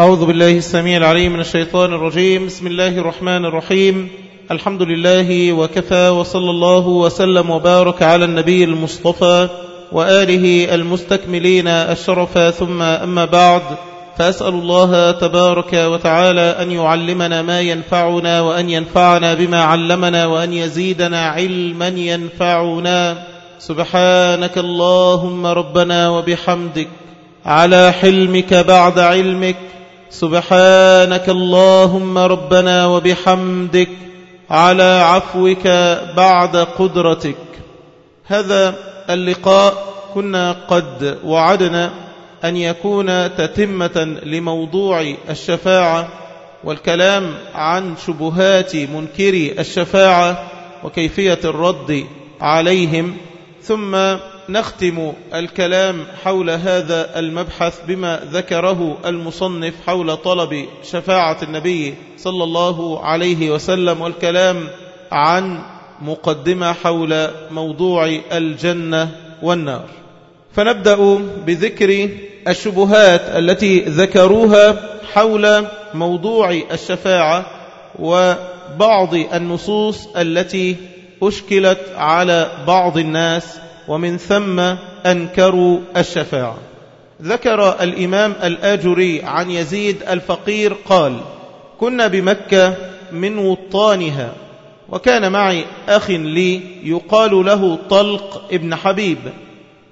أعوذ بالله السميع العليم من الشيطان الرجيم. بسم الله الرحمن الرحيم. الحمد لله وكفى وصلى الله وسلم وبارك على النبي المصطفى وآله المستكملين الشرف. ثم أما بعد فأسأل الله تبارك وتعالى أن يعلمنا ما ينفعنا وأن ينفعنا بما علمنا وأن يزيدنا علما ينفعنا. سبحانك اللهم ربنا وبحمدك على حلمك بعد علمك سبحانك اللهم ربنا وبحمدك على عفوك بعد قدرتك. هذا اللقاء كنا قد وعدنا أن يكون تتمة لموضوع الشفاعة والكلام عن شبهات منكري الشفاعة وكيفية الرد عليهم. ثم نختم الكلام حول هذا المبحث بما ذكره المصنف حول طلب شفاعة النبي صلى الله عليه وسلم والكلام عن مقدمة حول موضوع الجنة والنار. فنبدأ بذكر الشبهات التي ذكروها حول موضوع الشفاعة وبعض النصوص التي أشكلت على بعض الناس ومن ثم أنكروا الشفاعة. ذكر الإمام الآجري عن يزيد الفقير قال كنا بمكة من وطانها وكان معي أخ لي يقال له طلق ابن حبيب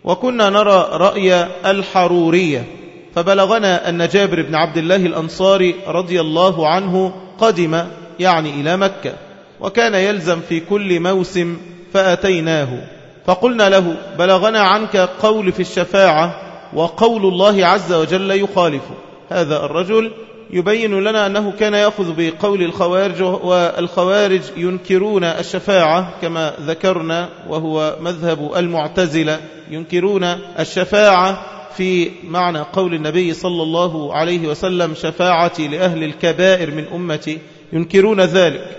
وكنا نرى رأي الحرورية فبلغنا أن جابر بن عبد الله الأنصاري رضي الله عنه قدم يعني إلى مكة وكان يلزم في كل موسم فأتيناه. فقلنا له بلغنا عنك قول في الشفاعة وقول الله عز وجل يخالف. هذا الرجل يبين لنا أنه كان يأخذ بقول الخوارج والخوارج ينكرون الشفاعة كما ذكرنا وهو مذهب المعتزلة ينكرون الشفاعة في معنى قول النبي صلى الله عليه وسلم شفاعتي لأهل الكبائر من أمتي ينكرون ذلك.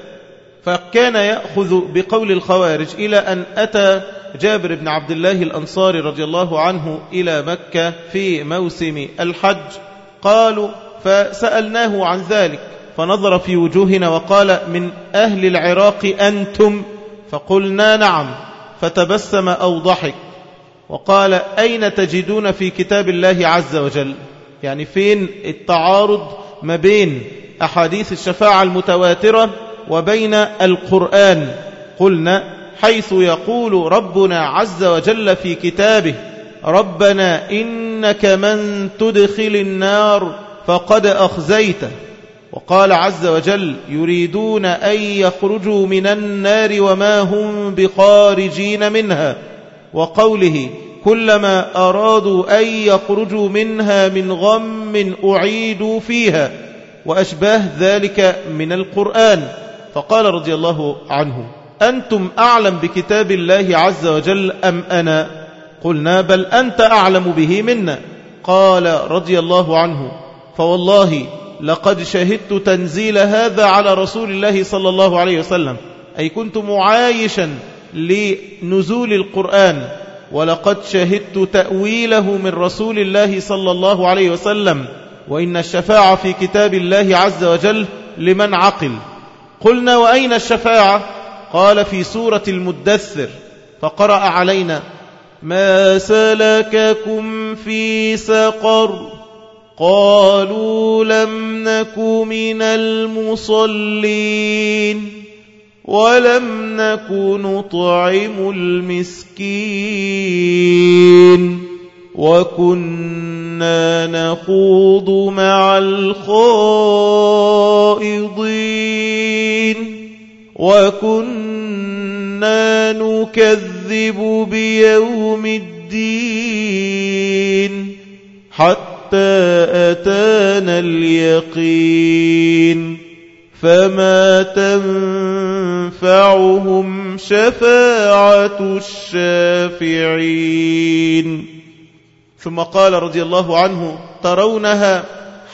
فكان يأخذ بقول الخوارج إلى أن أتى جابر بن عبد الله الأنصاري رضي الله عنه إلى مكة في موسم الحج. قالوا فسألناه عن ذلك فنظر في وجوهنا وقال من أهل العراق أنتم؟ فقلنا نعم. فتبسم أو ضحك وقال أين تجدون في كتاب الله عز وجل؟ يعني فين التعارض ما بين أحاديث الشفاعة المتواترة وبين القرآن؟ قلنا حيث يقول ربنا عز وجل في كتابه ربنا إنك من تدخل النار فقد أخزيته. وقال عز وجل يريدون أن يخرجوا من النار وما هم بخارجين منها. وقوله كلما أرادوا أن يخرجوا منها من غم أعيدوا فيها. وأشباه ذلك من القرآن. فقال رضي الله عنه. أنتم أعلم بكتاب الله عز وجل أم أنا؟ قلنا بل أنت أعلم به منا. قال رضي الله عنه فوالله لقد شهدت تنزيل هذا على رسول الله صلى الله عليه وسلم. أي كنت معايشا لنزول القرآن. ولقد شهدت تأويله من رسول الله صلى الله عليه وسلم. وإن الشفاعة في كتاب الله عز وجل لمن عقل. قلنا وأين الشفاعة؟ قال في سورة المدثر فقرأ علينا ما سلككم في سقر؟ قالوا لم نك من المصلين ولم نك نطعم المسكين وكنا نخوض مع الخائضين. وكنا نكذب بيوم الدين حتى أتانا اليقين فما تنفعهم شفاعة الشافعين. ثم قال رضي الله عنه ترونها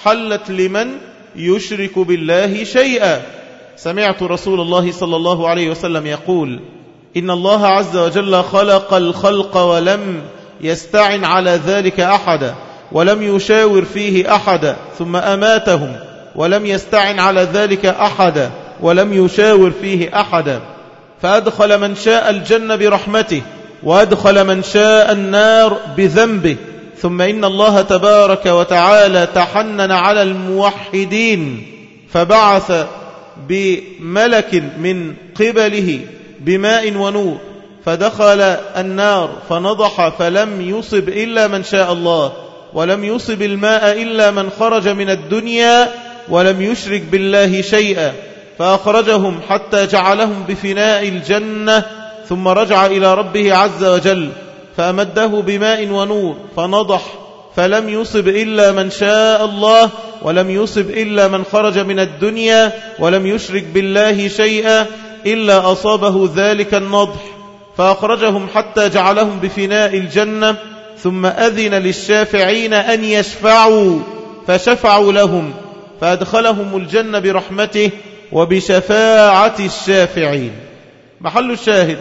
حلت لمن يشرك بالله شيئا. سمعت رسول الله صلى الله عليه وسلم يقول إن الله عز وجل خلق الخلق ولم يستعن على ذلك أحدا ولم يشاور فيه أحدا ثم أماتهم ولم يستعن على ذلك أحدا ولم يشاور فيه أحدا فأدخل من شاء الجنة برحمته وأدخل من شاء النار بذنبه. ثم إن الله تبارك وتعالى تحنن على الموحدين فبعث بملك من قبله بماء ونور فدخل النار فنضح فلم يصب إلا من شاء الله ولم يصب الماء إلا من خرج من الدنيا ولم يشرك بالله شيئا فأخرجهم حتى جعلهم بفناء الجنة ثم رجع إلى ربه عز وجل فأمده بماء ونور فنضح فلم يصب إلا من شاء الله ولم يصب إلا من خرج من الدنيا ولم يشرك بالله شيئا إلا أصابه ذلك النضح. فأخرجهم حتى جعلهم بفناء الجنة ثم أذن للشافعين أن يشفعوا فشفعوا لهم فأدخلهم الجنة برحمته وبشفاعة الشافعين. محل الشاهد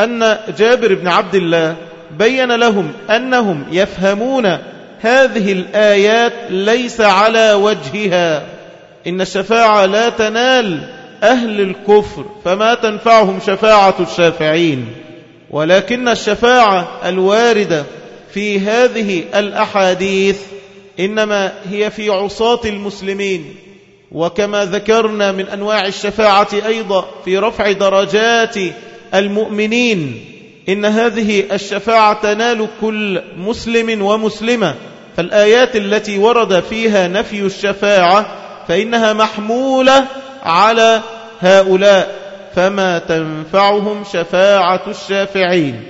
أن جابر بن عبد الله بين لهم أنهم يفهمون هذه الآيات ليس على وجهها. إن الشفاعة لا تنال أهل الكفر فما تنفعهم شفاعة الشافعين. ولكن الشفاعة الواردة في هذه الأحاديث إنما هي في عصاة المسلمين. وكما ذكرنا من أنواع الشفاعة أيضا في رفع درجات المؤمنين. إن هذه الشفاعة تنال كل مسلم ومسلمة. فالآيات التي ورد فيها نفي الشفاعة فإنها محمولة على هؤلاء فما تنفعهم شفاعة الشافعين.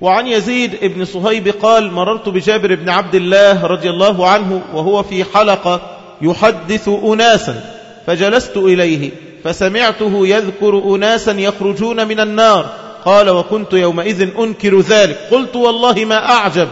وعن يزيد بن صهيب قال مررت بجابر بن عبد الله رضي الله عنه وهو في حلقة يحدث أناسا فجلست إليه فسمعته يذكر أناسا يخرجون من النار. قال وكنت يومئذ أنكر ذلك. قلت والله ما أعجب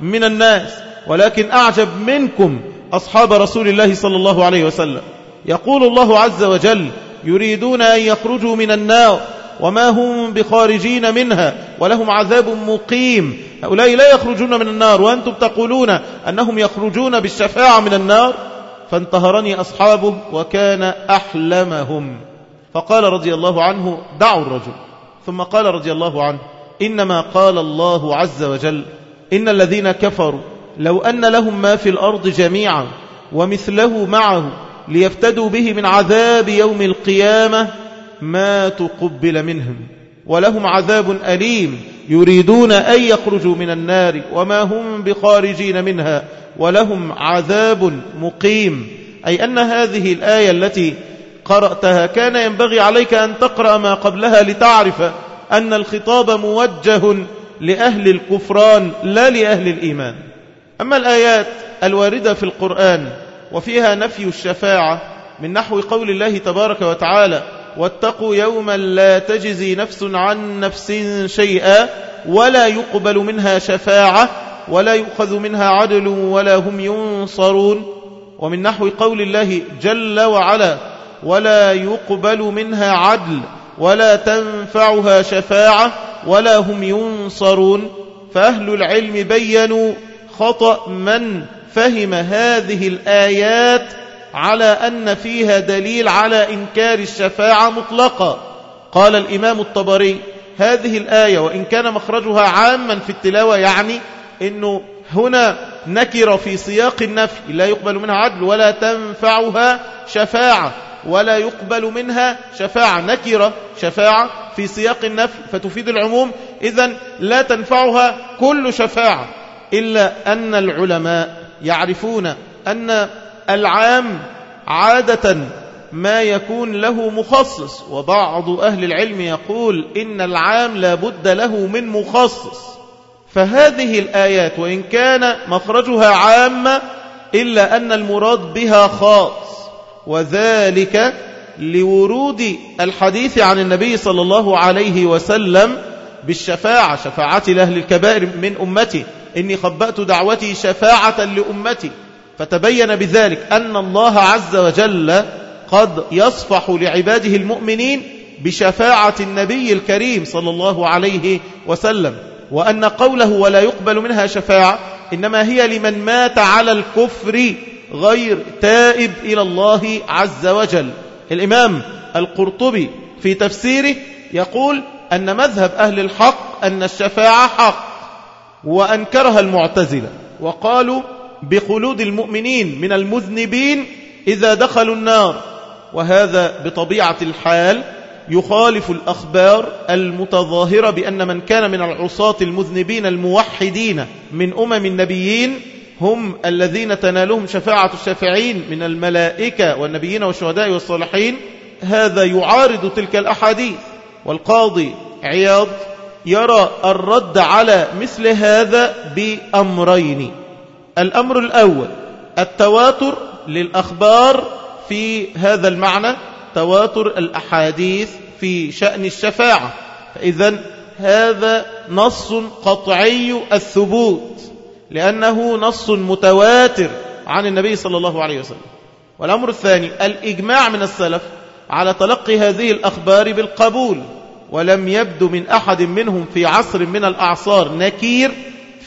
من الناس ولكن أعجب منكم أصحاب رسول الله صلى الله عليه وسلم. يقول الله عز وجل يريدون أن يخرجوا من النار وما هم بخارجين منها ولهم عذاب مقيم. هؤلاء لا يخرجون من النار وأنتم تقولون أنهم يخرجون بالشفاعة من النار؟ فانتهرني أصحابه وكان أحلمهم. فقال رضي الله عنه دعوا الرجل. ثم قال رضي الله عنه إنما قال الله عز وجل إن الذين كفروا لو أن لهم ما في الأرض جميعا ومثله معه ليفتدوا به من عذاب يوم القيامة ما تقبل منهم ولهم عذاب أليم يريدون أن يخرجوا من النار وما هم بخارجين منها ولهم عذاب مقيم. أي أن هذه الآية التي قرأتها كان ينبغي عليك أن تقرأ ما قبلها لتعرف أن الخطاب موجه لأهل الكفران لا لأهل الإيمان. أما الآيات الواردة في القرآن وفيها نفي الشفاعة من نحو قول الله تبارك وتعالى واتقوا يوما لا تجزي نفس عن نفس شيئا ولا يقبل منها شفاعة ولا يؤخذ منها عدل ولا هم ينصرون. ومن نحو قول الله جل وعلا ولا يقبل منها عدل ولا تنفعها شفاعة ولا هم ينصرون. فأهل العلم بينوا خطأ من فهم هذه الآيات على أن فيها دليل على إنكار الشفاعة مطلقا قال الإمام الطبري هذه الآية وإن كان مخرجها عاما في التلاوة يعني أنه هنا نكر في سياق النفي لا يقبل منها عدل ولا تنفعها شفاعة. ولا يقبل منها شفاعة نكرة شفاعة في سياق النفي فتفيد العموم. إذا لا تنفعها كل شفاعة إلا أن العلماء يعرفون أن العام عادة ما يكون له مخصص. وبعض أهل العلم يقول إن العام لابد له من مخصص. فهذه الآيات وإن كان مخرجها عامة إلا أن المراد بها خاص. وذلك لورود الحديث عن النبي صلى الله عليه وسلم بالشفاعة شفاعة لأهل الكبائر من أمتي. إني خبأت دعوتي شفاعة لأمتي. فتبين بذلك أن الله عز وجل قد يصفح لعباده المؤمنين بشفاعة النبي الكريم صلى الله عليه وسلم. وأن قوله ولا يقبل منها شفاعة إنما هي لمن مات على الكفر غير تائب إلى الله عز وجل. الإمام القرطبي في تفسيره يقول أن مذهب أهل الحق أن الشفاعة حق وأنكرها المعتزلة وقالوا بخلود المؤمنين من المذنبين إذا دخلوا النار. وهذا بطبيعة الحال يخالف الأخبار المتظاهرة بأن من كان من العصاة المذنبين الموحدين من أمم النبيين هم الذين تنالهم شفاعة الشافعين من الملائكة والنبيين والشهداء والصالحين. هذا يعارض تلك الأحاديث. والقاضي عياض يرى الرد على مثل هذا بأمرين. الأمر الأول التواتر للأخبار في هذا المعنى تواتر الأحاديث في شأن الشفاعة. فإذا هذا نص قطعي الثبوت. لأنه نص متواتر عن النبي صلى الله عليه وسلم. والأمر الثاني الإجماع من السلف على تلقي هذه الأخبار بالقبول ولم يبدو من أحد منهم في عصر من الأعصار نكير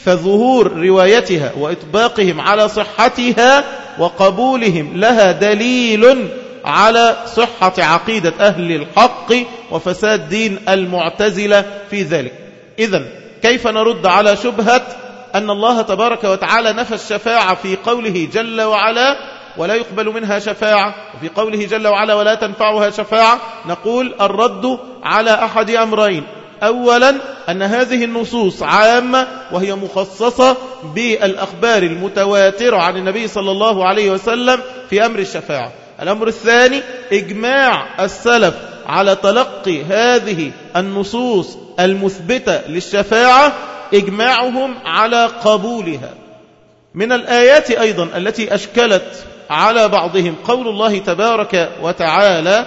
فظهور روايتها وإطباقهم على صحتها وقبولهم لها دليل على صحة عقيدة أهل الحق وفساد دين المعتزلة في ذلك. إذا كيف نرد على شبهة أن الله تبارك وتعالى نفى الشفاعة في قوله جل وعلا ولا يقبل منها شفاعة. وفي قوله جل وعلا ولا تنفعها شفاعة نقول الرد على أحد أمرين. أولا أن هذه النصوص عامة وهي مخصصة بالأخبار المتواترة عن النبي صلى الله عليه وسلم في أمر الشفاعة. الأمر الثاني إجماع السلف على تلقي هذه النصوص المثبتة للشفاعة. إجماعهم على قبولها. من الآيات أيضا التي أشكلت على بعضهم قول الله تبارك وتعالى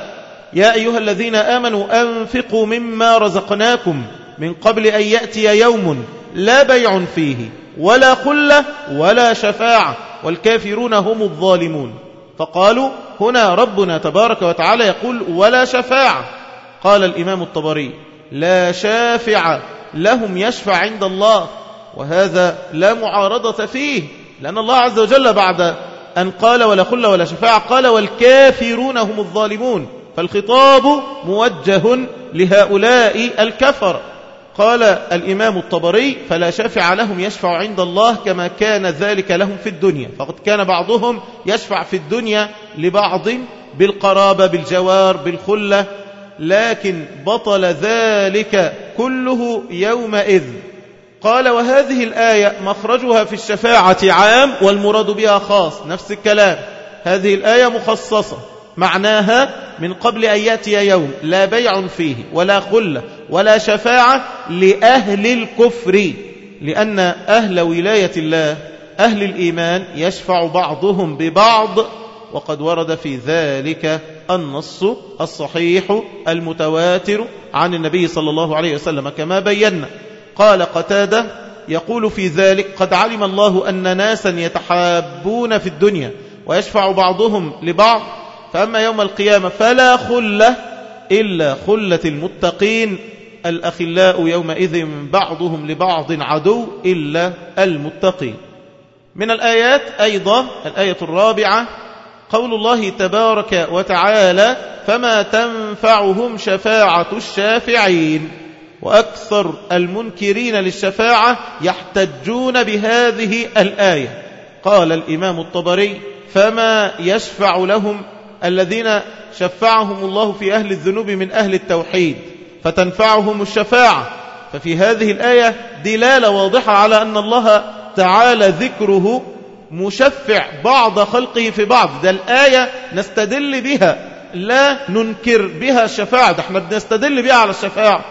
يا أيها الذين آمنوا أنفقوا مما رزقناكم من قبل أن يأتي يوم لا بيع فيه ولا خلة ولا شفاعة والكافرون هم الظالمون. فقالوا هنا ربنا تبارك وتعالى يقول ولا شفاعة. قال الإمام الطبري لا شافع لهم يشفع عند الله وهذا لا معارضة فيه لأن الله عز وجل بعد أن قال ولا خل ولا شفاعة قال والكافرون هم الظالمون فالخطاب موجه لهؤلاء الكفر. قال الإمام الطبري فلا شافع لهم يشفع عند الله كما كان ذلك لهم في الدنيا فقد كان بعضهم يشفع في الدنيا لبعض بالقرابة بالجوار بالخلة. لكن بطل ذلك كله يومئذ. قال وهذه الآية مخرجها في الشفاعة عام والمراد بها خاص نفس الكلام. هذه الآية مخصصة معناها من قبل أن يأتي يوم لا بيع فيه ولا خلة ولا شفاعة لأهل الكفر لأن أهل ولاية الله أهل الإيمان يشفع بعضهم ببعض وقد ورد في ذلك النص الصحيح المتواتر عن النبي صلى الله عليه وسلم كما بينا. قال قتادة يقول في ذلك قد علم الله أن ناسا يتحابون في الدنيا ويشفع بعضهم لبعض فأما يوم القيامة فلا خلة إلا خلة المتقين. الأخلاء يومئذ بعضهم لبعض عدو إلا المتقين. من الآيات أيضا الآية الرابعة قول الله تبارك وتعالى فما تنفعهم شفاعة الشافعين. وأكثر المنكرين للشفاعة يحتجون بهذه الآية. قال الإمام الطبري فما يشفع لهم الذين شفعهم الله في أهل الذنوب من أهل التوحيد. فتنفعهم الشفاعة. ففي هذه الآية دلالة واضحة على أن الله تعالى ذكره مشفع بعض خلقه في بعض. ده الآية نستدل بها. لا ننكر بها الشفاعة. ده إحنا بنستدل بها على الشفاعة.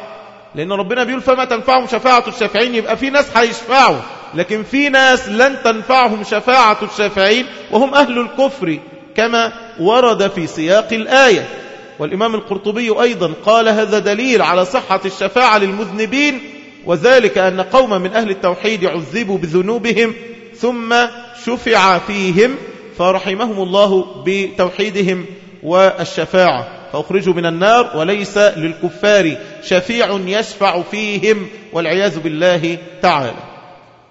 لأن ربنا بيقول فما تنفعهم شفاعة الشافعين. يبقى في ناس هيشفعوا. لكن في ناس لن تنفعهم شفاعة الشافعين. وهم أهل الكفر. كما ورد في سياق الآية. والإمام القرطبي أيضا قال هذا دليل على صحة الشفاعة للمذنبين. وذلك أن قوما من أهل التوحيد عذبوا بذنوبهم. ثم شفع فيهم فرحمهم الله بتوحيدهم والشفاعة. فأخرجوا من النار وليس للكفار شفيع يشفع فيهم والعياذ بالله تعالى.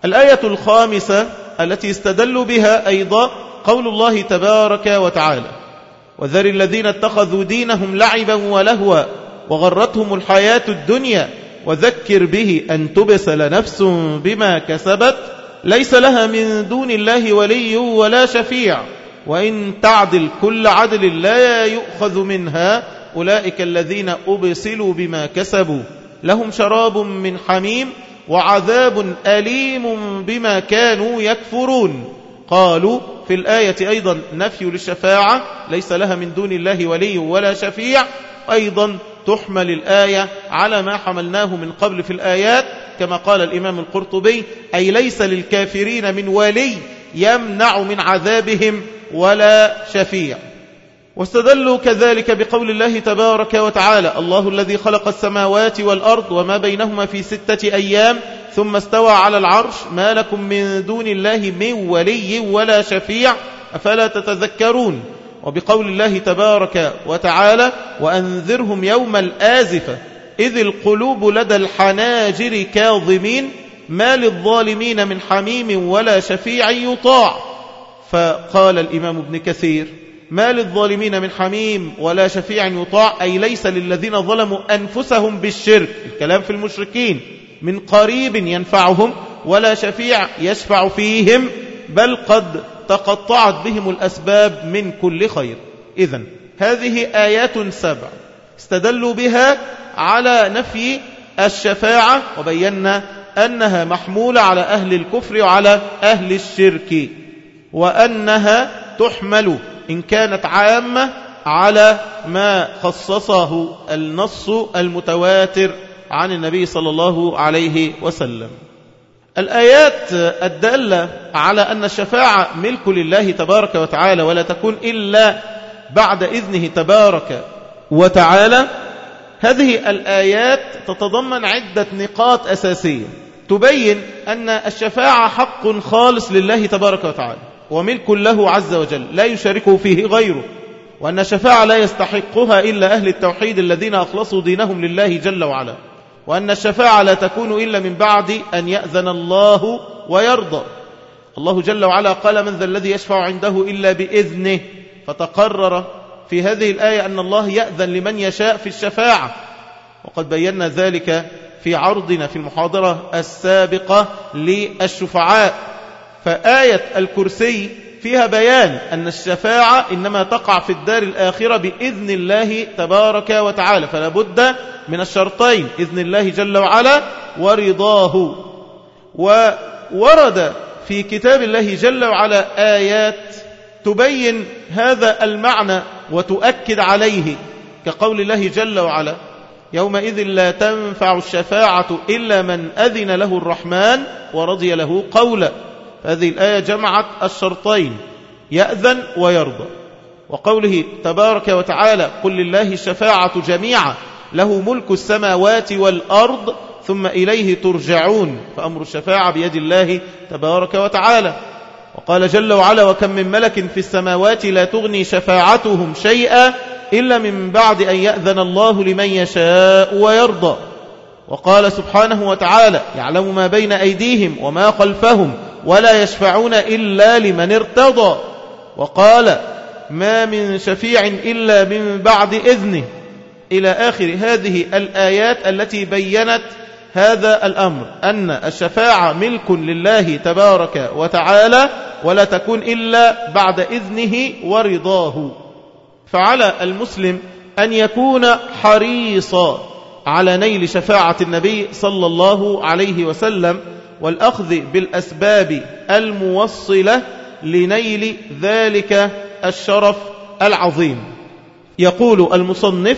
الآية الخامسة التي استدلوا بها أيضا قول الله تبارك وتعالى وذر الذين اتخذوا دينهم لعبا ولهوا وغرتهم الحياة الدنيا وذكر به أن تبسل نفس بما كسبت ليس لها من دون الله ولي ولا شفيع. وإن تعدل كل عدل لا يؤخذ منها أولئك الذين أبسلوا بما كسبوا. لهم شراب من حميم وعذاب أليم بما كانوا يكفرون. قالوا في الآية أيضا نفي للشفاعة ليس لها من دون الله ولي ولا شفيع. أيضا تحمل الآية على ما حملناه من قبل في الآيات كما قال الإمام القرطبي أي ليس للكافرين من ولي يمنع من عذابهم ولا شفيع. واستدلوا كذلك بقول الله تبارك وتعالى الله الذي خلق السماوات والأرض وما بينهما في ستة أيام ثم استوى على العرش ما لكم من دون الله من ولي ولا شفيع. أفلا تتذكرون؟ وبقول الله تبارك وتعالى وأنذرهم يوم الآزفة إذ القلوب لدى الحناجر كاظمين ما للظالمين من حميم ولا شفيع يطاع. فقال الإمام ابن كثير ما للظالمين من حميم ولا شفيع يطاع أي ليس للذين ظلموا أنفسهم بالشرك. الكلام في المشركين. من قريب ينفعهم ولا شفيع يشفع فيهم. بل قد تقطعت بهم الأسباب من كل خير. إذا هذه آيات سبع استدلوا بها على نفي الشفاعة وبينا أنها محمولة على أهل الكفر وعلى أهل الشرك وأنها تحمل إن كانت عامة على ما خصصه النص المتواتر عن النبي صلى الله عليه وسلم. الآيات الدالة على أن الشفاعة ملك لله تبارك وتعالى ولا تكون إلا بعد إذنه تبارك وتعالى. هذه الآيات تتضمن عدة نقاط أساسية. تبين أن الشفاعة حق خالص لله تبارك وتعالى وملك له عز وجل لا يشاركه فيه غيره وأن الشفاعة لا يستحقها إلا أهل التوحيد الذين أخلصوا دينهم لله جل وعلا. وأن الشفاعة لا تكون إلا من بعد أن يأذن الله ويرضى. الله جل وعلا قال من ذا الذي يشفع عنده إلا بإذنه. فتقرر في هذه الآية أن الله يأذن لمن يشاء في الشفاعة. وقد بينا ذلك في عرضنا في المحاضرة السابقة للشفعاء. فآية الكرسي فيها بيان أن الشفاعة إنما تقع في الدار الآخرة بإذن الله تبارك وتعالى فلا بد من الشرطين إذن الله جل وعلا ورضاه. وورد في كتاب الله جل وعلا آيات تبين هذا المعنى وتؤكد عليه كقول الله جل وعلا يومئذ لا تنفع الشفاعة إلا من أذن له الرحمن ورضي له قولا. هذه الآية جمعت الشرطين يأذن ويرضى. وقوله تبارك وتعالى قل لله الشفاعة جميعا له ملك السماوات والأرض ثم إليه ترجعون فأمر الشفاعة بيد الله تبارك وتعالى. وقال جل وعلا وكم من ملك في السماوات لا تغني شفاعتهم شيئا إلا من بعد أن يأذن الله لمن يشاء ويرضى. وقال سبحانه وتعالى يعلم ما بين أيديهم وما خلفهم. ولا يشفعون إلا لمن ارتضى. وقال ما من شفيع إلا من بعد إذنه. إلى آخر هذه الآيات التي بينت هذا الأمر أن الشفاعة ملك لله تبارك وتعالى ولا تكون إلا بعد إذنه ورضاه. فعلى المسلم أن يكون حريصا على نيل شفاعة النبي صلى الله عليه وسلم والأخذ بالأسباب الموصلة لنيل ذلك الشرف العظيم. يقول المصنف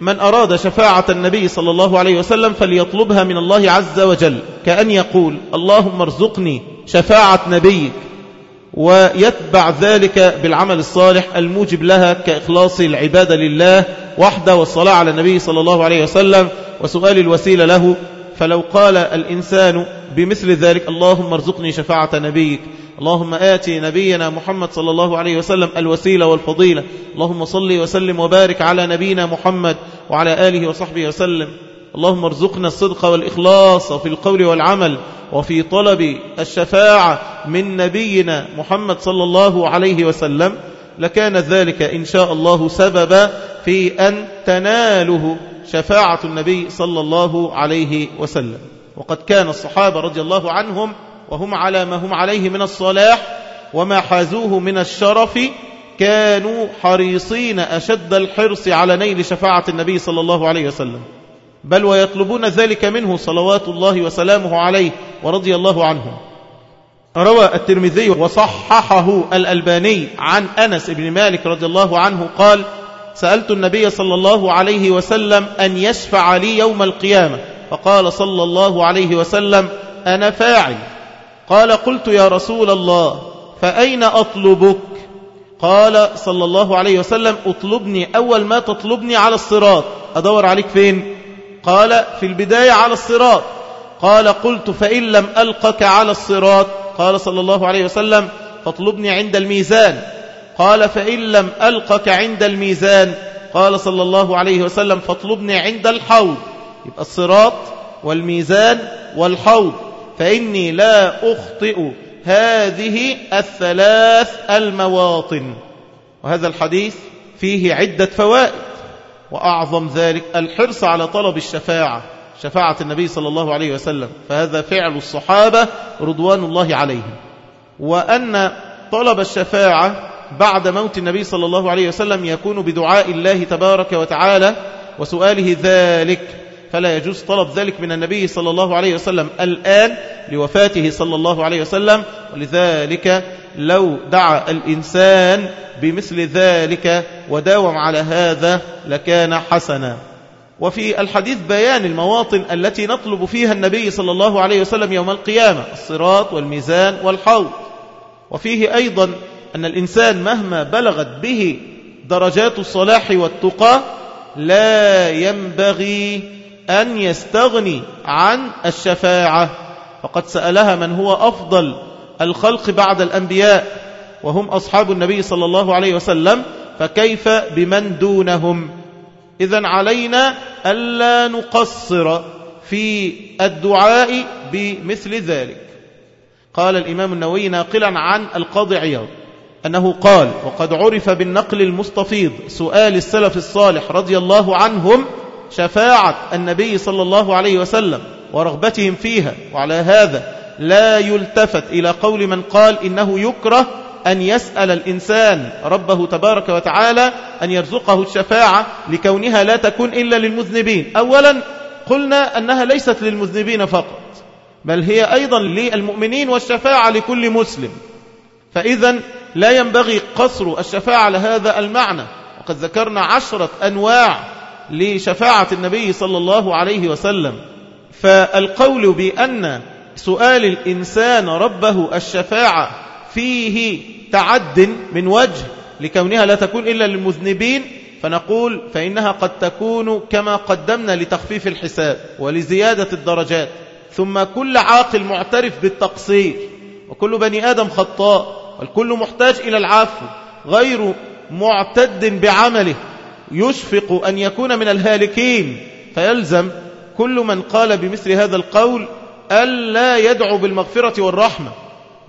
من أراد شفاعة النبي صلى الله عليه وسلم فليطلبها من الله عز وجل. كأن يقول اللهم ارزقني شفاعة نبيك ويتبع ذلك بالعمل الصالح الموجب لها كإخلاص العبادة لله وحده والصلاة على النبي صلى الله عليه وسلم. وسؤال الوسيلة له فلو قال الإنسان بمثل ذلك اللهم ارزقني شفاعة نبيك اللهم آتي نبينا محمد صلى الله عليه وسلم الوسيلة والفضيلة اللهم صل وسلم وبارك على نبينا محمد وعلى آله وصحبه وسلم اللهم ارزقنا الصدق والإخلاص في القول والعمل وفي طلب الشفاعة من نبينا محمد صلى الله عليه وسلم لكان ذلك إن شاء الله سببا في أن تناله شفاعة النبي صلى الله عليه وسلم. وقد كان الصحابة رضي الله عنهم وهم على ما هم عليه من الصلاح وما حازوه من الشرف كانوا حريصين أشد الحرص على نيل شفاعة النبي صلى الله عليه وسلم. بل ويطلبون ذلك منه صلوات الله وسلامه عليه ورضي الله عنه روى الترمذي وصححه الألباني عن أنس بن مالك رضي الله عنه قال سألت النبي صلى الله عليه وسلم أن يشفع لي يوم القيامة. فقال صلى الله عليه وسلم أنا فاعل. قال قلت يا رسول الله فأين أطلبك؟ قال صلى الله عليه وسلم اطلبني أول ما تطلبني على الصراط. أدور عليك فين؟ قال في البداية على الصراط. قال قلت فإن لم ألقك على الصراط. قال صلى الله عليه وسلم فاطلبني عند الميزان. قال فإن لم ألقك عند الميزان قال صلى الله عليه وسلم فاطلبني عند الحوض. يبقى الصراط والميزان والحوض. فإني لا أخطئ هذه الثلاث المواطن. وهذا الحديث فيه عدة فوائد. وأعظم ذلك الحرص على طلب الشفاعة شفاعة النبي صلى الله عليه وسلم. فهذا فعل الصحابة رضوان الله عليهم. وأن طلب الشفاعة بعد موت النبي صلى الله عليه وسلم يكون بدعاء الله تبارك وتعالى وسؤاله ذلك. فلا يجوز طلب ذلك من النبي صلى الله عليه وسلم الآن لوفاته صلى الله عليه وسلم. ولذلك لو دعا الإنسان بمثل ذلك وداوم على هذا لكان حسنا. وفي الحديث بيان المواطن التي نطلب فيها النبي صلى الله عليه وسلم يوم القيامة الصراط والميزان والحوض. وفيه أيضا أن الإنسان مهما بلغت به درجات الصلاح والتقى لا ينبغي أن يستغني عن الشفاعة. فقد سألها من هو أفضل الخلق بعد الأنبياء وهم أصحاب النبي صلى الله عليه وسلم فكيف بمن دونهم؟ إذا علينا ألا نقصر في الدعاء بمثل ذلك. قال الإمام النووي ناقلا عن القاضي عياض أنه قال وقد عرف بالنقل المستفيض سؤال السلف الصالح رضي الله عنهم شفاعة النبي صلى الله عليه وسلم ورغبتهم فيها وعلى هذا لا يلتفت إلى قول من قال إنه يكره أن يسأل الإنسان ربه تبارك وتعالى أن يرزقه الشفاعة لكونها لا تكون إلا للمذنبين. أولا قلنا أنها ليست للمذنبين فقط بل هي أيضا للمؤمنين والشفاعة لكل مسلم. فإذا لا ينبغي قصر الشفاعة لهذا المعنى. وقد ذكرنا عشرة أنواع لشفاعة النبي صلى الله عليه وسلم. فالقول بأن سؤال الإنسان ربه الشفاعة فيه تعد من وجه لكونها لا تكون إلا للمذنبين فنقول فإنها قد تكون كما قدمنا لتخفيف الحساب ولزيادة الدرجات. ثم كل عاقل معترف بالتقصير. وكل بني آدم خطاء والكل محتاج إلى العفو. غير معتد بعمله. يشفق أن يكون من الهالكين. فيلزم كل من قال بمثل هذا القول ألا يدعو بالمغفرة والرحمة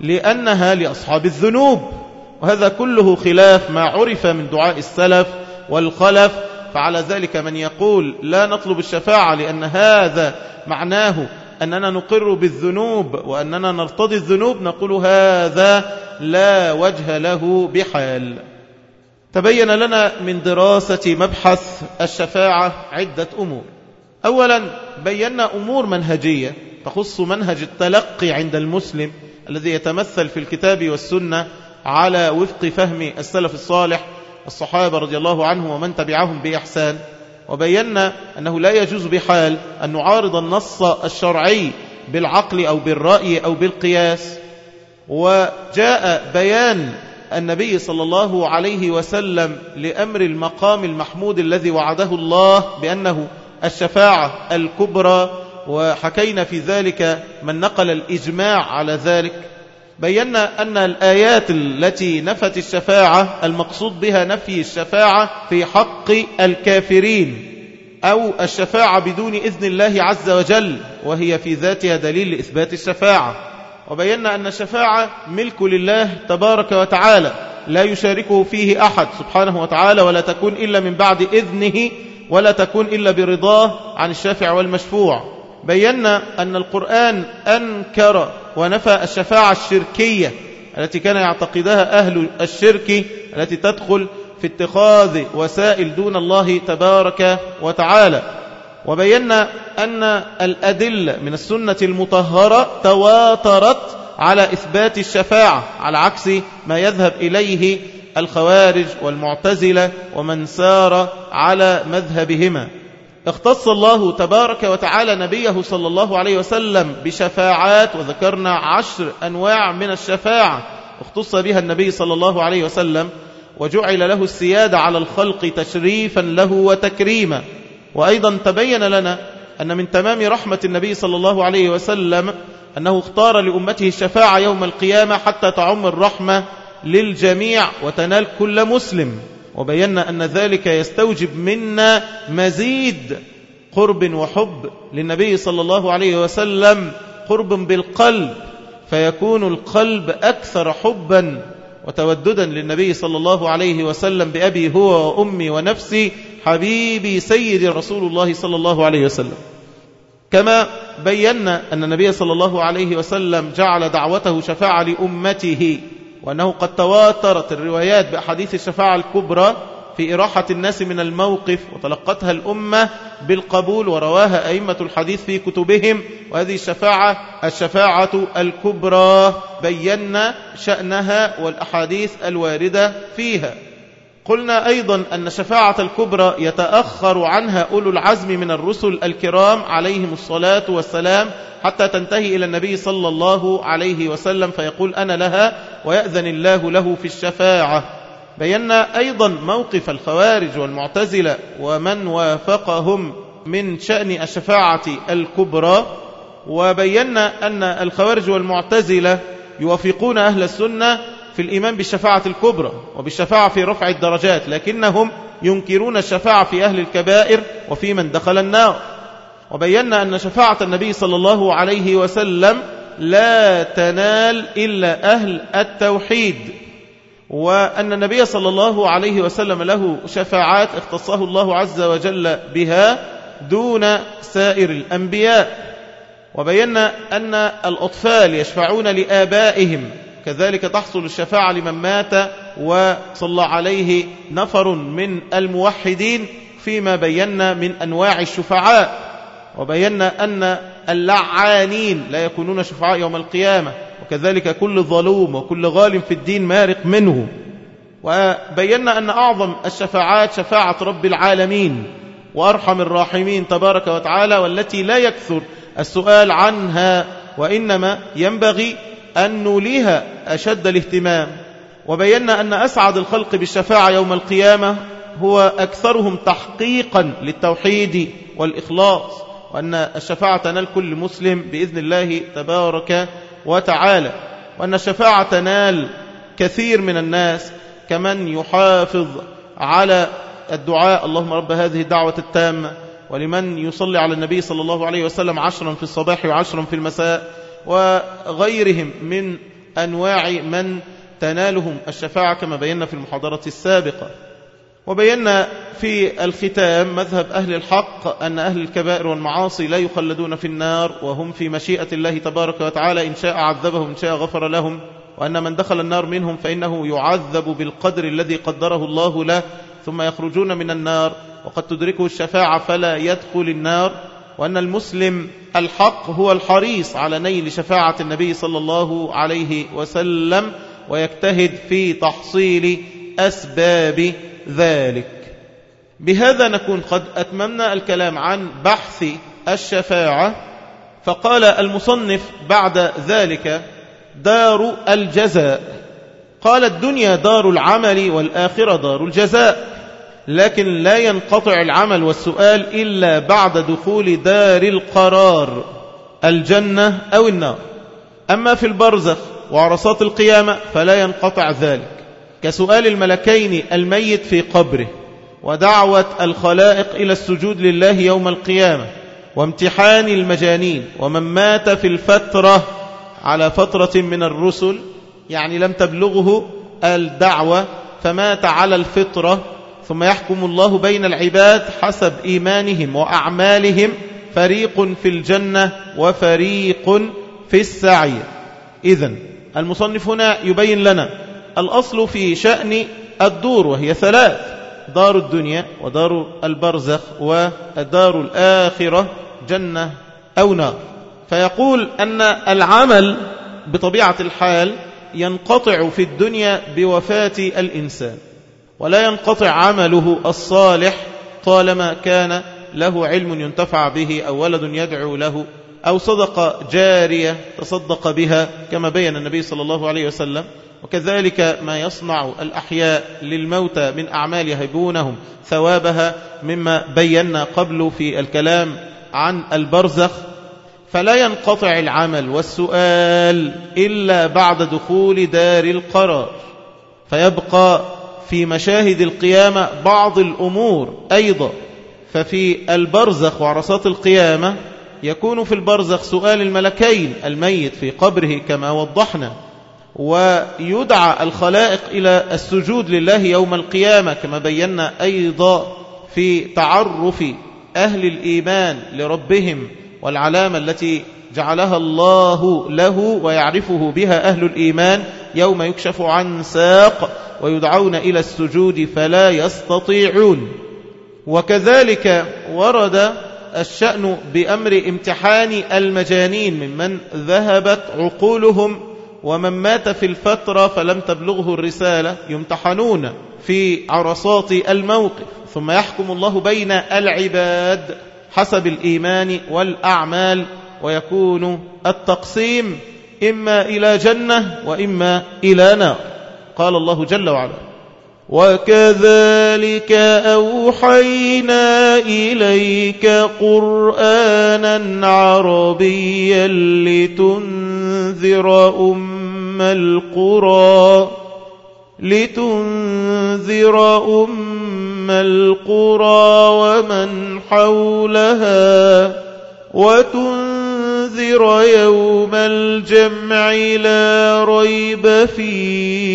لأنها لأصحاب الذنوب. وهذا كله خلاف ما عرف من دعاء السلف والخلف. فعلى ذلك من يقول لا نطلب الشفاعة لأن هذا معناه أننا نقر بالذنوب وأننا نرتضي الذنوب نقول هذا لا وجه له بحال. تبين لنا من دراسة مبحث الشفاعة عدة أمور. أولا بينا أمور منهجية تخص منهج التلقي عند المسلم الذي يتمثل في الكتاب والسنة على وفق فهم السلف الصالح الصحابة رضي الله عنهم ومن تبعهم بإحسان. وبينا أنه لا يجوز بحال أن نعارض النص الشرعي بالعقل أو بالرأي أو بالقياس. وجاء بيان النبي صلى الله عليه وسلم لأمر المقام المحمود الذي وعده الله بأنه الشفاعة الكبرى وحكينا في ذلك من نقل الإجماع على ذلك. بينا أن الآيات التي نفت الشفاعة المقصود بها نفي الشفاعة في حق الكافرين أو الشفاعة بدون إذن الله عز وجل وهي في ذاتها دليل لإثبات الشفاعة. وبينا أن الشفاعة ملك لله تبارك وتعالى لا يشاركه فيه أحد سبحانه وتعالى ولا تكون إلا من بعد إذنه ولا تكون إلا برضاه عن الشافع والمشفوع. بينا أن القرآن أنكر ونفى الشفاعة الشركية التي كان يعتقدها أهل الشرك التي تدخل في اتخاذ وسائل دون الله تبارك وتعالى. وبينا أن الأدلة من السنة المطهرة تواترت على إثبات الشفاعة على عكس ما يذهب إليه الخوارج والمعتزلة ومن سار على مذهبهما. اختص الله تبارك وتعالى نبيه صلى الله عليه وسلم بشفاعات وذكرنا عشر أنواع من الشفاعة اختص بها النبي صلى الله عليه وسلم وجعل له السيادة على الخلق تشريفا له وتكريما. وأيضا تبين لنا أن من تمام رحمة النبي صلى الله عليه وسلم أنه اختار لأمته الشفاعة يوم القيامة حتى تعم الرحمة للجميع وتنال كل مسلم. وبينا أن ذلك يستوجب منا مزيد قرب وحب للنبي صلى الله عليه وسلم قرب بالقلب فيكون القلب أكثر حبا وتوددا للنبي صلى الله عليه وسلم بأبي هو وأمي ونفسي حبيبي سيدي رسول الله صلى الله عليه وسلم. كما بينا أن النبي صلى الله عليه وسلم جعل دعوته شفاعة لأمته. وأنه قد تواترت الروايات بأحاديث الشفاعة الكبرى في إراحة الناس من الموقف وتلقتها الأمة بالقبول ورواها أئمة الحديث في كتبهم وهذه الشفاعة الشفاعة الكبرى بينا شأنها والأحاديث الواردة فيها. قلنا أيضا أن شفاعة الكبرى يتأخر عنها أولو العزم من الرسل الكرام عليهم الصلاة والسلام حتى تنتهي إلى النبي صلى الله عليه وسلم فيقول أنا لها ويأذن الله له في الشفاعة. بينا أيضا موقف الخوارج والمعتزلة ومن وافقهم من شأن الشفاعة الكبرى وبينا أن الخوارج والمعتزلة يوافقون أهل السنة في الإيمان بالشفاعة الكبرى وبالشفاعة في رفع الدرجات لكنهم ينكرون الشفاعة في أهل الكبائر وفي من دخل النار. وبينا أن شفاعة النبي صلى الله عليه وسلم لا تنال إلا أهل التوحيد وأن النبي صلى الله عليه وسلم له شفاعات اختصه الله عز وجل بها دون سائر الأنبياء. وبينا أن الأطفال يشفعون لآبائهم كذلك تحصل الشفاعة لمن مات وصلى عليه نفر من الموحدين فيما بينا من أنواع الشفعاء وبينا أن اللعانين لا يكونون شفعاء يوم القيامة وكذلك كل ظلوم وكل غال في الدين مارق منه. وبينا أن أعظم الشفاعات شفاعة رب العالمين وأرحم الراحمين تبارك وتعالى والتي لا يكثر السؤال عنها وإنما ينبغي أن نوليها أشد الاهتمام. وبينا أن أسعد الخلق بالشفاعة يوم القيامة هو أكثرهم تحقيقا للتوحيد والإخلاص وأن الشفاعة تنال كل مسلم بإذن الله تبارك وتعالى وأن الشفاعة تنال كثير من الناس كمن يحافظ على الدعاء. اللهم رب هذه الدعوة التامة ولمن يصلي على النبي صلى الله عليه وسلم عشرا في الصباح وعشرا في المساء وغيرهم من أنواع من تنالهم الشفاعة كما بينا في المحاضرة السابقة. وبينا في الختام مذهب أهل الحق أن أهل الكبائر والمعاصي لا يخلدون في النار وهم في مشيئة الله تبارك وتعالى. إن شاء عذبهم إن شاء غفر لهم. وأن من دخل النار منهم فإنه يعذب بالقدر الذي قدره الله له ثم يخرجون من النار. وقد تدركه الشفاعة فلا يدخل النار. وأن المسلم الحق هو الحريص على نيل شفاعة النبي صلى الله عليه وسلم ويجتهد في تحصيل أسباب ذلك. بهذا نكون قد أتممنا الكلام عن بحث الشفاعة. فقال المصنف بعد ذلك دار الجزاء قال الدنيا دار العمل والآخرة دار الجزاء. لكن لا ينقطع العمل والسؤال إلا بعد دخول دار القرار الجنة أو النار. أما في البرزخ وعرصات القيامة فلا ينقطع ذلك. كسؤال الملكين الميت في قبره ودعوة الخلائق إلى السجود لله يوم القيامة وامتحان المجانين ومن مات في الفترة على فترة من الرسل يعني لم تبلغه الدعوة فمات على الفطرة ثم يحكم الله بين العباد حسب إيمانهم وأعمالهم فريق في الجنة وفريق في السعير. إذن المصنف هنا يبين لنا الأصل في شأن الدور وهي ثلاث دار الدنيا ودار البرزخ ودار الآخرة جنة أو نار. فيقول أن العمل بطبيعة الحال ينقطع في الدنيا بوفاة الإنسان. ولا ينقطع عمله الصالح طالما كان له علم ينتفع به أو ولد يدعو له أو صدقة جارية تصدق بها كما بين النبي صلى الله عليه وسلم. وكذلك ما يصنع الأحياء للموتى من أعمال يهبونهم ثوابها مما بينا قبل في الكلام عن البرزخ. فلا ينقطع العمل والسؤال إلا بعد دخول دار القرار. فيبقى في مشاهد القيامة بعض الأمور أيضا. ففي البرزخ وعرصات القيامة يكون في البرزخ سؤال الملكين الميت في قبره كما وضحنا ويدعى الخلائق إلى السجود لله يوم القيامة كما بينا أيضا في تعرف أهل الإيمان لربهم والعلامة التي جعلها الله له ويعرفه بها أهل الإيمان يوم يكشف عن ساق ويدعون إلى السجود فلا يستطيعون. وكذلك ورد الشأن بأمر امتحان المجانين ممن ذهبت عقولهم ومن مات في الفترة فلم تبلغه الرسالة يمتحنون في عرصات الموقف. ثم يحكم الله بين العباد حسب الإيمان والأعمال. ويكون التقسيم إما إلى جنة وإما إلى نار. قال الله جل وعلا وكذلك أوحينا إليك قرآنا عربيا لتنذر أم القرى لتنذر أم القرى ومن حولها وتنذر يوم الجمع لا ريب فيه.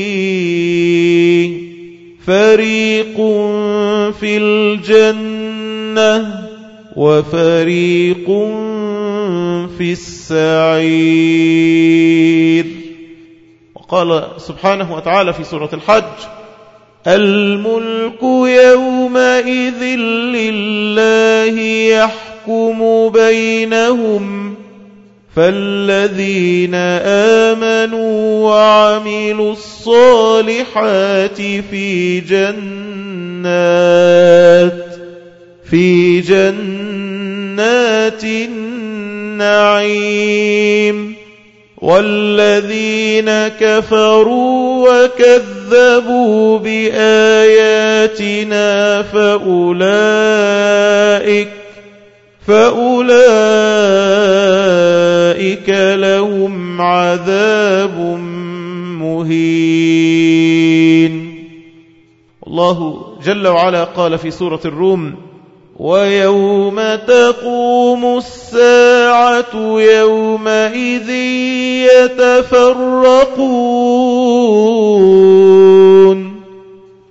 فريق في الجنة وفريق في السعير. وقال سبحانه وتعالى في سورة الحج الملك يومئذ لله يحكم بينهم فالذين آمنوا وعملوا الصالحات في جنات في جنات النعيم والذين كفروا وكذبوا بآياتنا فأولئك فأولئك لهم عذاب مهين. الله جل وعلا قال في سورة الروم ويوم تقوم الساعة يومئذ يتفرقون.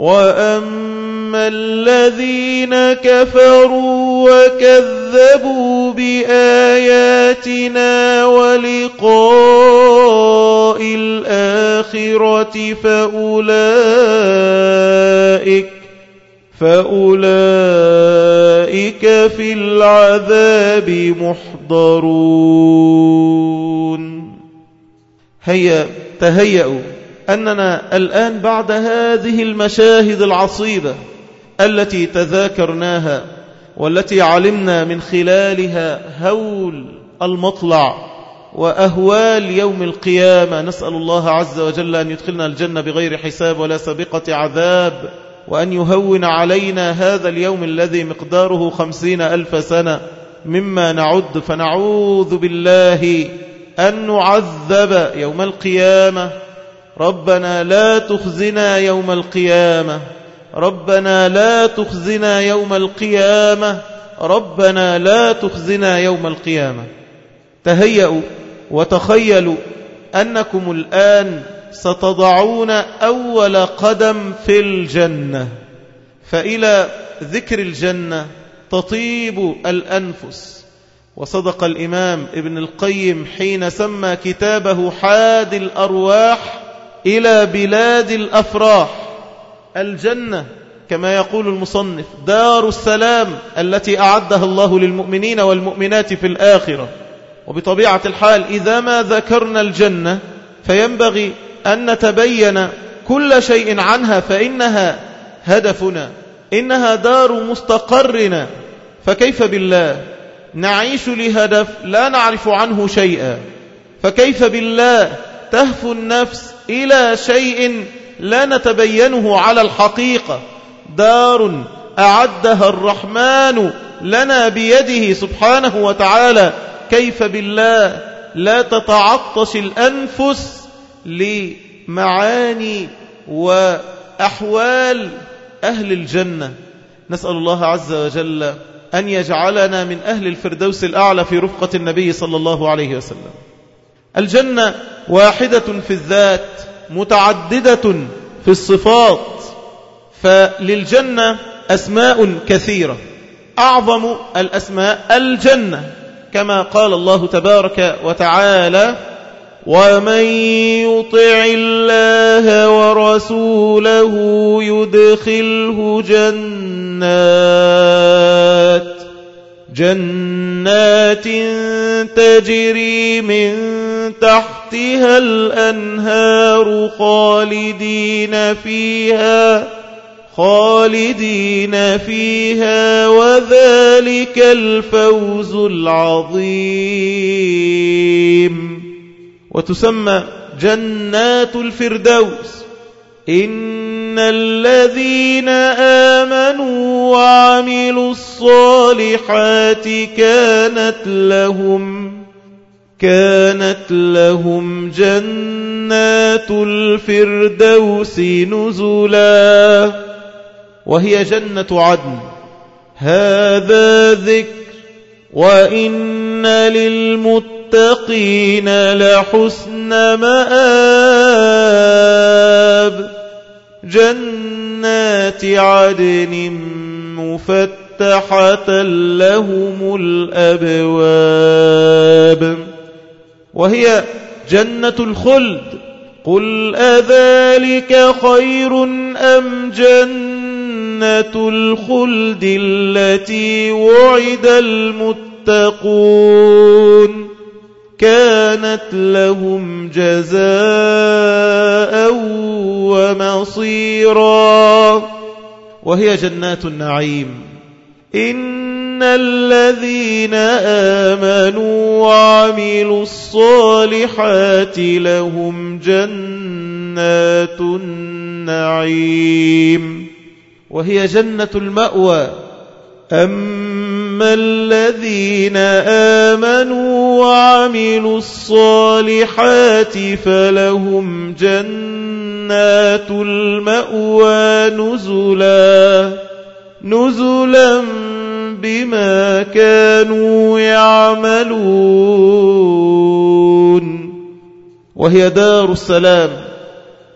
وأما الذين كفروا وكذبوا بآياتنا ولقاء الآخرة فأولئك فأولئك في العذاب محضرون هيا تهيأوا. أننا الآن بعد هذه المشاهد العصيبة التي تذاكرناها والتي علمنا من خلالها هول المطلع وأهوال يوم القيامة نسأل الله عز وجل أن يدخلنا الجنة بغير حساب ولا سابقة عذاب وأن يهون علينا هذا اليوم الذي مقداره خمسين ألف سنة. مما نعد فنعوذ بالله أن نعذب يوم القيامة. ربنا لا تخزنا يوم القيامة. ربنا لا تخزنا يوم القيامة. ربنا لا تخزنا يوم القيامة. تهيأوا وتخيلوا أنكم الآن ستضعون أول قدم في الجنة. فإلى ذكر الجنة تطيب الأنفس. وصدق الإمام ابن القيم حين سمى كتابه حاد الأرواح إلى بلاد الأفراح. الجنة كما يقول المصنف دار السلام التي أعدها الله للمؤمنين والمؤمنات في الآخرة. وبطبيعة الحال إذا ما ذكرنا الجنة فينبغي أن نتبين كل شيء عنها فإنها هدفنا إنها دار مستقرنا. فكيف بالله؟ نعيش لهدف لا نعرف عنه شيئا. فكيف بالله؟ تهفو النفس إلى شيء لا نتبينه على الحقيقة. دار أعدها الرحمن لنا بيده سبحانه وتعالى. كيف بالله؟ لا تتعطش الأنفس لمعاني وأحوال أهل الجنة. نسأل الله عز وجل أن يجعلنا من أهل الفردوس الأعلى في رفقة النبي صلى الله عليه وسلم. الجنة واحدة في الذات متعددة في الصفات. فللجنة أسماء كثيرة. أعظم الأسماء الجنة كما قال الله تبارك وتعالى ومن يطع الله ورسوله يدخله جنات. جنات تجري من تحتها الأنهار خالدين فيها خالدين فيها وذلك الفوز العظيم. وتسمى جنات الفردوس. إن الذين آمنوا وعملوا الصالحات كانت لهم كانت لهم جنات الفردوس نزلا وهي جنة عدن هذا ذكر وإن للمتقين لحسن مآب جنات عدن مفتحة لهم الأبواب. وهي جنة الخلد. قل أذلك خير أم جنة الخلد التي وعد المتقون؟ كانت لهم جزاء ومصيرا. وهي جنات النعيم. إن الذين آمنوا وعملوا الصالحات لهم جنات النعيم. وهي جنة المأوى. أما الذين آمنوا وعملوا الصالحات فلهم جنات المأوى نزلا نزلا بما كانوا يعملون وهي دار السلام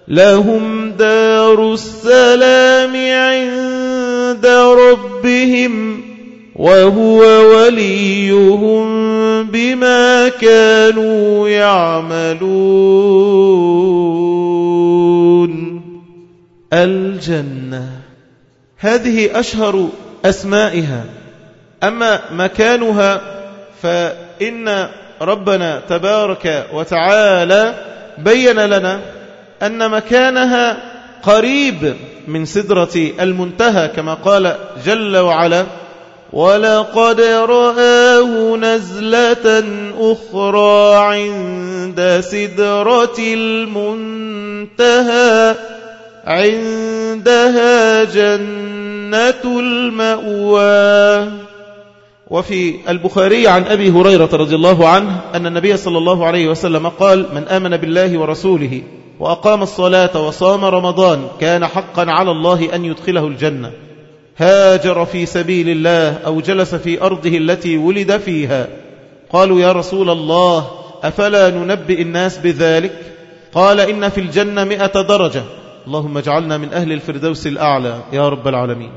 لهم دار السلام عند ربهم وهو وليهم بما كانوا يعملون. الجنة هذه أشهر أسمائها. أما مكانها فإن ربنا تبارك وتعالى بين لنا أن مكانها قريب من سدرة المنتهى كما قال جل وعلا ولقد رآه نزلة أخرى عند سدرة المنتهى عندها جنة المأوى. وفي البخاري عن أبي هريرة رضي الله عنه أن النبي صلى الله عليه وسلم قال من آمن بالله ورسوله وأقام الصلاة وصام رمضان كان حقا على الله أن يدخله الجنة. هاجر في سبيل الله أو جلس في أرضه التي ولد فيها. قالوا يا رسول الله أفلا ننبئ الناس بذلك؟ قال إن في الجنة مئة درجة. اللهم اجعلنا من أهل الفردوس الأعلى يا رب العالمين.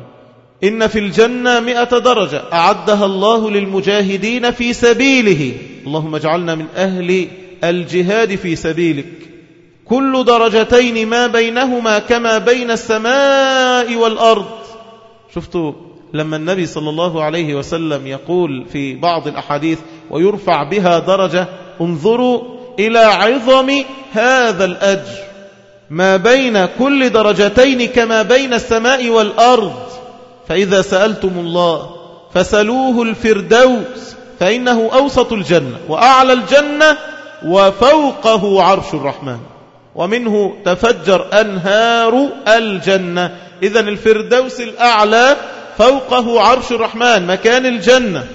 إن في الجنة مئة درجة. أعدها الله للمجاهدين في سبيله. اللهم اجعلنا من أهل الجهاد في سبيلك. كل درجتين ما بينهما كما بين السماء والأرض. شفتوا لما النبي صلى الله عليه وسلم يقول في بعض الأحاديث ويرفع بها درجة انظروا إلى عظم هذا الأجر. ما بين كل درجتين كما بين السماء والأرض. فإذا سألتم الله فسلوه الفردوس فإنه أوسط الجنة وأعلى الجنة وفوقه عرش الرحمن. ومنه تفجر أنهار الجنة. إذا الفردوس الأعلى فوقه عرش الرحمن مكان الجنة.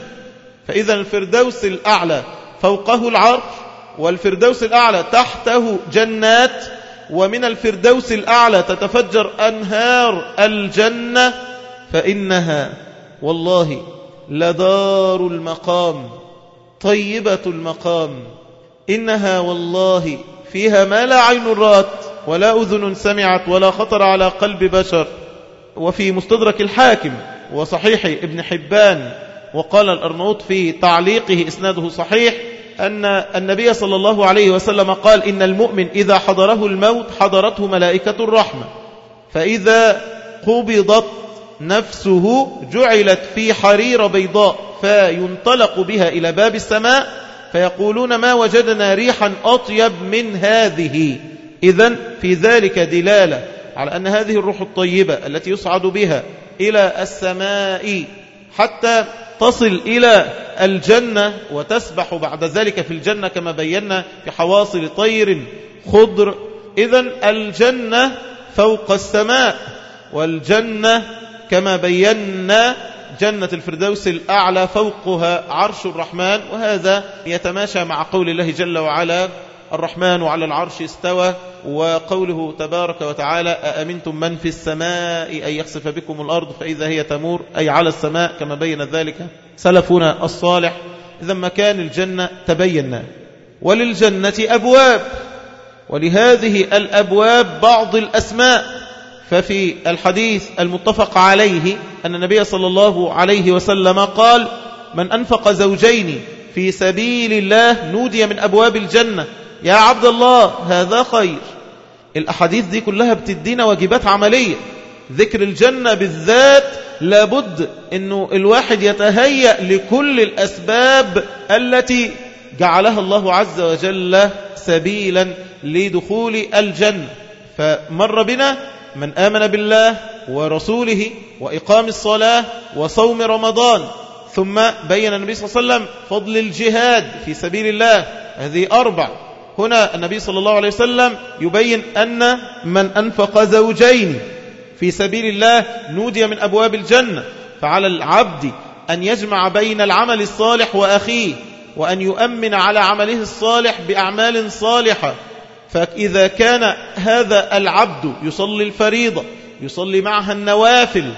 فإذا الفردوس الأعلى فوقه العرش والفردوس الأعلى تحته جنات ومن الفردوس الأعلى تتفجر أنهار الجنة فإنها والله لدار المقام طيبة المقام. إنها والله فيها ما لا عين رات. ولا أذن سمعت ولا خطر على قلب بشر. وفي مستدرك الحاكم وصحيح ابن حبان وقال الأرنوط في تعليقه إسناده صحيح أن النبي صلى الله عليه وسلم قال إن المؤمن إذا حضره الموت حضرته ملائكة الرحمة. فإذا قبضت نفسه جعلت في حرير بيضاء فينطلق بها إلى باب السماء فيقولون ما وجدنا ريحا أطيب من هذه. إذا في ذلك دلالة على أن هذه الروح الطيبة التي يصعد بها إلى السماء حتى تصل إلى الجنة وتسبح بعد ذلك في الجنة كما بينا في حواصل طير خضر. إذا الجنة فوق السماء والجنة كما بينا جنة الفردوس الأعلى فوقها عرش الرحمن. وهذا يتماشى مع قول الله جل وعلا الرحمن على العرش استوى وقوله تبارك وتعالى أأمنتم من في السماء أن يخسف بكم الأرض فإذا هي تمور؟ أي على السماء كما بين ذلك سلفنا الصالح. إذا مكان الجنة تبينا. وللجنة أبواب. ولهذه الأبواب بعض الأسماء. ففي الحديث المتفق عليه أن النبي صلى الله عليه وسلم قال من أنفق زوجين في سبيل الله نودي من أبواب الجنة يا عبد الله هذا خير. الأحاديث دي كلها بتدينا واجبات عملية. ذكر الجنة بالذات لابد أنه الواحد يتهيأ لكل الأسباب التي جعلها الله عز وجل سبيلا لدخول الجنة. فمر بنا من آمن بالله ورسوله وإقام الصلاة وصوم رمضان. ثم بين النبي صلى الله عليه وسلم فضل الجهاد في سبيل الله. هذه أربع. هنا النبي صلى الله عليه وسلم يبين أن من أنفق زوجين في سبيل الله نودي من أبواب الجنة فعلى العبد أن يجمع بين العمل الصالح وأخيه وأن يؤمن على عمله الصالح بأعمال صالحة. فإذا كان هذا العبد يصلي الفريضة يصلي معها النوافل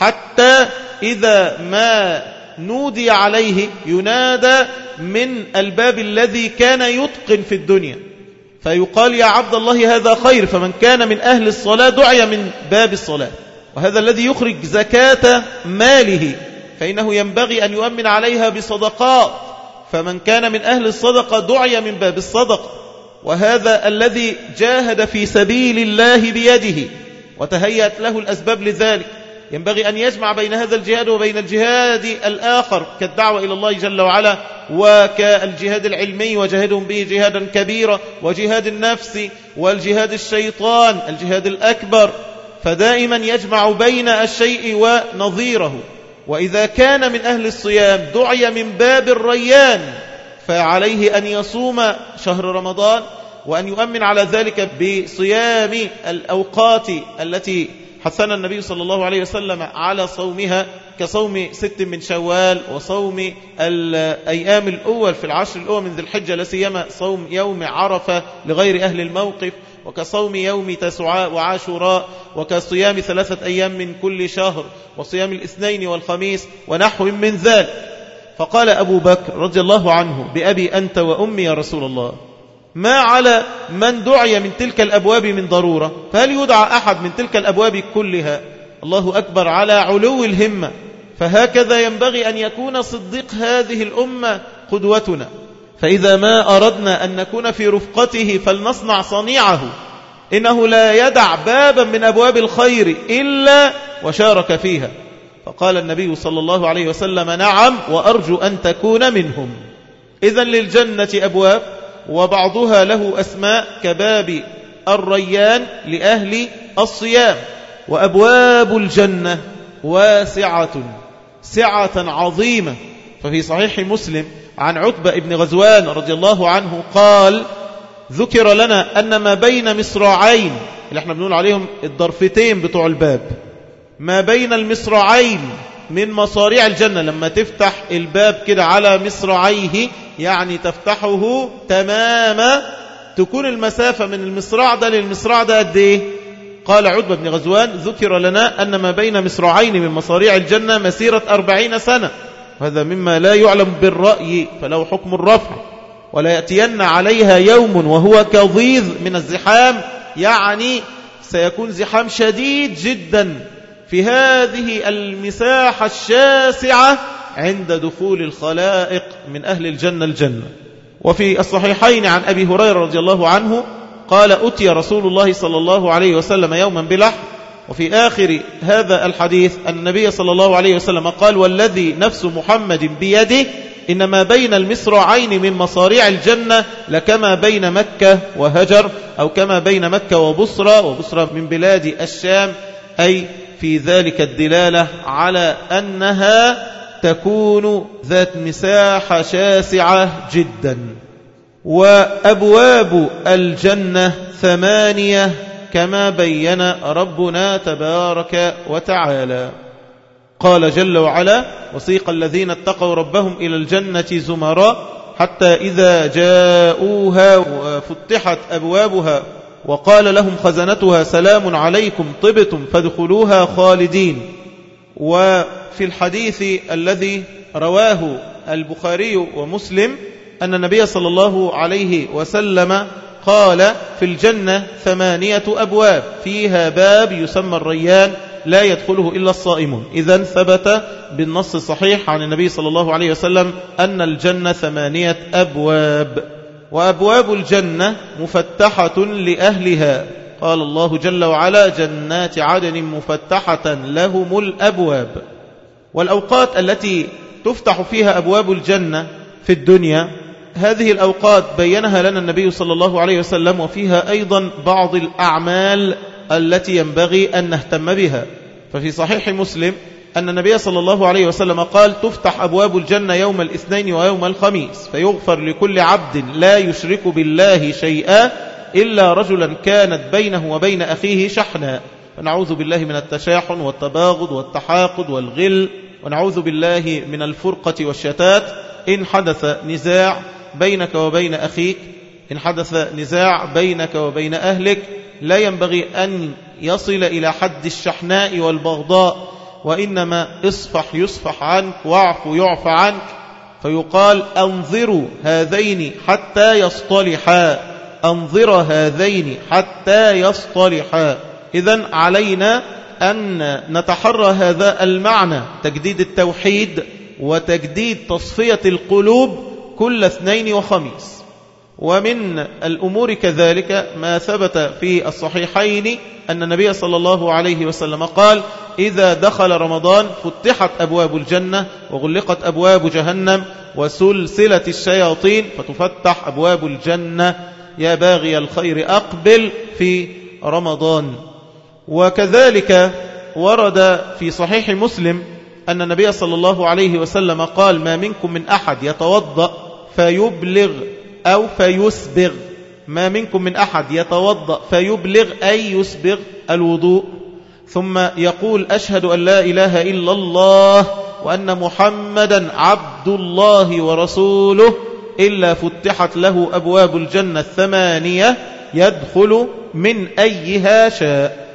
حتى إذا ما نودي عليه ينادى من الباب الذي كان يتقن في الدنيا. فيقال يا عبد الله هذا خير فمن كان من أهل الصلاة دعي من باب الصلاة. وهذا الذي يخرج زكاة ماله فإنه ينبغي أن يؤمن عليها بصدقات فمن كان من أهل الصدقة دعي من باب الصدقة وهذا الذي جاهد في سبيل الله بيده وتهيأت له الأسباب لذلك. ينبغي أن يجمع بين هذا الجهاد وبين الجهاد الآخر كالدعوة إلى الله جل وعلا وكالجهاد العلمي وجاهدهم به جهادا كبيرا وجهاد النفس والجهاد الشيطان الجهاد الأكبر. فدائما يجمع بين الشيء ونظيره. وإذا كان من أهل الصيام دعي من باب الريان فعليه أن يصوم شهر رمضان وأن يؤمن على ذلك بصيام الأوقات التي حثنا النبي صلى الله عليه وسلم على صومها كصوم ست من شوال وصوم الأيام الأول في العشر الأول من ذي الحجة لسيما صوم يوم عرفة لغير أهل الموقف وكصوم يوم تسعاء وعاشوراء وكصيام ثلاثة أيام من كل شهر وصيام الاثنين والخميس ونحو من ذلك. فقال أبو بكر رضي الله عنه بأبي أنت وأمي يا رسول الله ما على من دعي من تلك الأبواب من ضرورة؟ فهل يدعى أحد من تلك الأبواب كلها؟ الله أكبر على علو الهمة. فهكذا ينبغي أن يكون صديق هذه الأمة قدوتنا. فإذا ما أردنا أن نكون في رفقته فلنصنع صنيعه. إنه لا يدع بابا من أبواب الخير إلا وشارك فيها. فقال النبي صلى الله عليه وسلم نعم وأرجو أن تكون منهم. إذا للجنة أبواب. وبعضها له أسماء كباب الريان لأهل الصيام. وأبواب الجنة واسعة سعة عظيمة. ففي صحيح مسلم عن عتبة ابن غزوان رضي الله عنه قال ذكر لنا أن ما بين مصراعين اللي إحنا بنقول عليهم الضرفتين بتوع الباب. ما بين المصراعين من مصاريع الجنة. لما تفتح الباب كده على مصراعيه يعني تفتحه تماما تكون المسافة من المصراع ده للمصراع ده قد إيه؟ قال عتبة بن غزوان ذكر لنا أن ما بين مصراعين من مصاريع الجنة مسيرة أربعين سنة. هذا مما لا يعلم بالرأي فله حكم الرفع. ولا يأتين عليها يوم وهو كظيظ من الزحام يعني سيكون زحام شديد جدا. في هذه المساحة الشاسعة عند دخول الخلائق من أهل الجنة الجنة. وفي الصحيحين عن أبي هريرة رضي الله عنه قال أتي رسول الله صلى الله عليه وسلم يوما بلحم. وفي آخر هذا الحديث النبي صلى الله عليه وسلم قال والذي نفس محمد بيده إنما بين المصرعين من مصاريع الجنة لكما بين مكة وهجر أو كما بين مكة وبصرة وبصرة من بلاد الشام أي في ذلك الدلالة على أنها تكون ذات مساحة شاسعة جدا. وأبواب الجنة ثمانية كما بين ربنا تبارك وتعالى. قال جل وعلا وسيق الذين اتقوا ربهم إلى الجنة زمراء حتى إذا جاءوها وفتحت أبوابها وقال لهم خزنتها سلام عليكم طبتم فادخلوها خالدين. وفي الحديث الذي رواه البخاري ومسلم أن النبي صلى الله عليه وسلم قال في الجنة ثمانية أبواب فيها باب يسمى الريان لا يدخله إلا الصائمون. إذا ثبت بالنص الصحيح عن النبي صلى الله عليه وسلم أن الجنة ثمانية أبواب. وأبواب الجنة مفتحة لأهلها. قال الله جل وعلا جنات عدن مفتحة لهم الأبواب. والأوقات التي تفتح فيها أبواب الجنة في الدنيا هذه الأوقات بينها لنا النبي صلى الله عليه وسلم وفيها أيضا بعض الأعمال التي ينبغي أن نهتم بها. ففي صحيح مسلم أن النبي صلى الله عليه وسلم قال تفتح أبواب الجنة يوم الاثنين ويوم الخميس فيغفر لكل عبد لا يشرك بالله شيئا إلا رجلا كانت بينه وبين أخيه شحنا. فنعوذ بالله من التشاحن والتباغض والتحاقد والغل ونعوذ بالله من الفرقة والشتات. إن حدث نزاع بينك وبين أخيك إن حدث نزاع بينك وبين أهلك لا ينبغي أن يصل إلى حد الشحناء والبغضاء. وإنما اصفح يصفح عنك واعف يعفى عنك. فيقال أنظروا هذين حتى يصطلحا. أنظر هذين حتى يصطلحا. إذا علينا أن نتحرى هذا المعنى تجديد التوحيد وتجديد تصفية القلوب كل اثنين وخميس. ومن الأمور كذلك ما ثبت في الصحيحين أن النبي صلى الله عليه وسلم قال إذا دخل رمضان فتحت أبواب الجنة وغلقت أبواب جهنم وسلسلة الشياطين فتفتح أبواب الجنة. يا باغي الخير أقبل في رمضان. وكذلك ورد في صحيح مسلم أن النبي صلى الله عليه وسلم قال ما منكم من أحد يتوضأ فيبلغ أو فيسبغ. ما منكم من أحد يتوضأ فيبلغ أي يسبغ الوضوء. ثم يقول أشهد أن لا إله إلا الله وأن محمدا عبد الله ورسوله إلا فتحت له أبواب الجنة الثمانية يدخل من أيها شاء.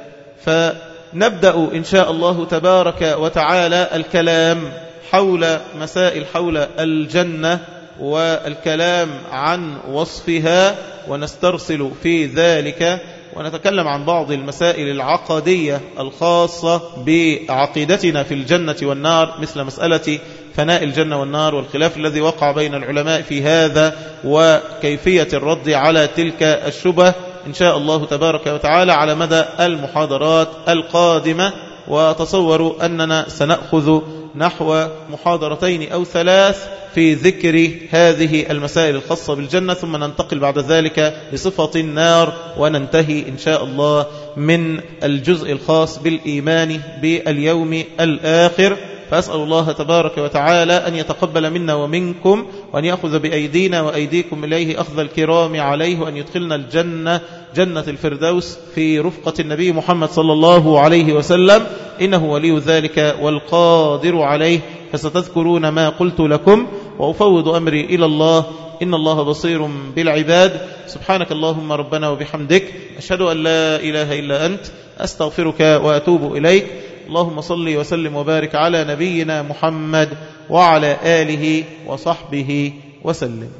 فنبدأ إن شاء الله تبارك وتعالى الكلام حول مسائل حول الجنة والكلام عن وصفها ونسترسل في ذلك ونتكلم عن بعض المسائل العقدية الخاصة بعقيدتنا في الجنة والنار مثل مسألة فناء الجنة والنار والخلاف الذي وقع بين العلماء في هذا وكيفية الرد على تلك الشبه. إن شاء الله تبارك وتعالى على مدى المحاضرات القادمة. وتصوروا أننا سنأخذ نحو محاضرتين أو ثلاث في ذكر هذه المسائل الخاصة بالجنة ثم ننتقل بعد ذلك لصفة النار وننتهي إن شاء الله من الجزء الخاص بالإيمان باليوم الآخر. فأسأل الله تبارك وتعالى أن يتقبل منا ومنكم وأن يأخذ بأيدينا وأيديكم إليه أخذ الكرام عليه وأن يدخلنا الجنة جنة الفردوس في رفقة النبي محمد صلى الله عليه وسلم. إنه ولي ذلك والقادر عليه. فستذكرون ما قلت لكم. وأفوض أمري إلى الله. إن الله بصير بالعباد. سبحانك اللهم ربنا وبحمدك. أشهد أن لا إله إلا أنت. أستغفرك وأتوب إليك. اللهم صل وسلم وبارك على نبينا محمد وعلى آله وصحبه وسلم.